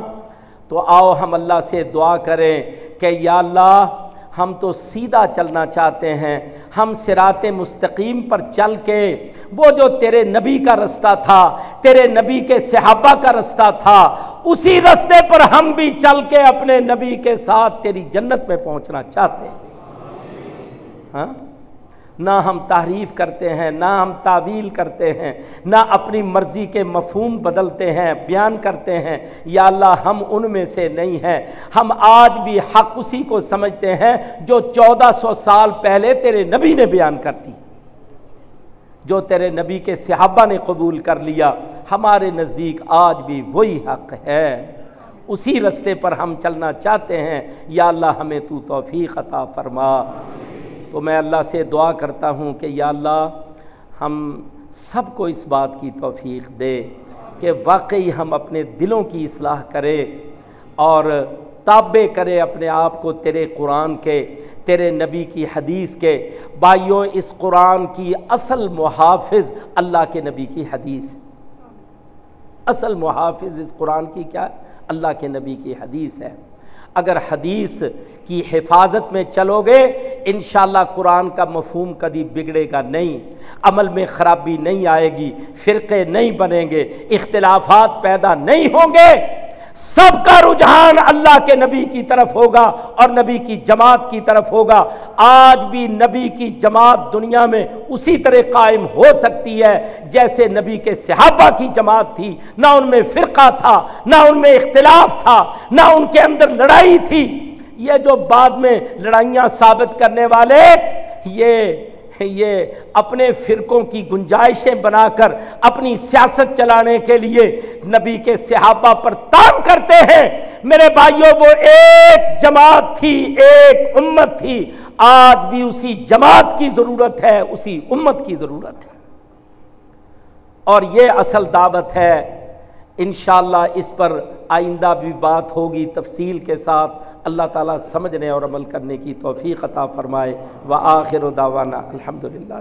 تو آؤ ہم اللہ سے دعا کریں کہ یا اللہ ہم تو سیدھا چلنا چاہتے ہیں، ہم سرات مستقیم پر چل کے، وہ جو تیرے نبی کا رستہ تھا، تیرے نبی کے صحابہ کا رستہ تھا، اسی رستے پر ہم بھی چل کے اپنے نبی کے ساتھ تیری جنت میں پہنچنا چاہتے ہیں۔ ہاں؟ نہ ہم تعریف کرتے ہیں، نہ ہم تعویل کرتے ہیں، نہ اپنی مرضی کے مفہوم بدلتے ہیں، بیان کرتے ہیں۔ یا اللہ، ہم ان میں سے نہیں ہیں۔ ہم آج بھی حق اسی کو سمجھتے ہیں جو چودہ سو سال پہلے تیرے نبی نے بیان کر دی۔ جو تیرے نبی کے صحابہ نے قبول کر لیا۔ ہمارے نزدیک آج بھی وہی حق ہے۔ اسی رستے پر ہم چلنا چاہتے ہیں۔ یا اللہ، ہمیں تو توفیق عطا فرما۔ تو میں اللہ سے دعا کرتا ہوں کہ یا اللہ ہم سب کو اس بات کی توفیق دے کہ واقعی ہم اپنے دلوں کی اصلاح کریں اور تابع کرے اپنے آپ کو تیرے قرآن کے، تیرے نبی کی حدیث کے۔ بائیوں اس قرآن کی اصل محافظ اللہ کے نبی کی حدیث اصل محافظ اس قرآن کی کیا اللہ کے نبی کی حدیث ہے۔ اگر حدیث کی حفاظت میں چلو گے، انشاءاللہ قرآن کا مفہوم کدی بگڑے گا نہیں، عمل میں خرابی نہیں آئے گی، فرقے نہیں بنیں گے، اختلافات پیدا نہیں ہوں گے۔ سب کا رجحان اللہ کے نبی کی طرف ہوگا اور نبی کی جماعت کی طرف ہوگا۔ آج بھی نبی کی جماعت دنیا میں اسی طرح قائم ہو سکتی ہے جیسے نبی کے صحابہ کی جماعت تھی۔ نہ ان میں فرقہ تھا، نہ ان میں اختلاف تھا، نہ ان کے اندر لڑائی تھی۔ یہ جو بعد میں لڑائیاں ثابت کرنے والے، یہ یہ اپنے فرقوں کی گنجائشیں بنا کر اپنی سیاست چلانے کے لیے نبی کے صحابہ پر تان کرتے ہیں۔ میرے بھائیوں، وہ ایک جماعت تھی، ایک امت تھی۔ آج بھی اسی جماعت کی ضرورت ہے، اسی امت کی ضرورت ہے۔ اور یہ اصل دعوت ہے۔ انشاءاللہ اس پر آئندہ بھی بات ہوگی تفصیل کے ساتھ۔ اللہ تعالیٰ سمجھنے اور عمل کرنے کی توفیق عطا فرمائے۔ و آخر و داوانہ الحمد للہ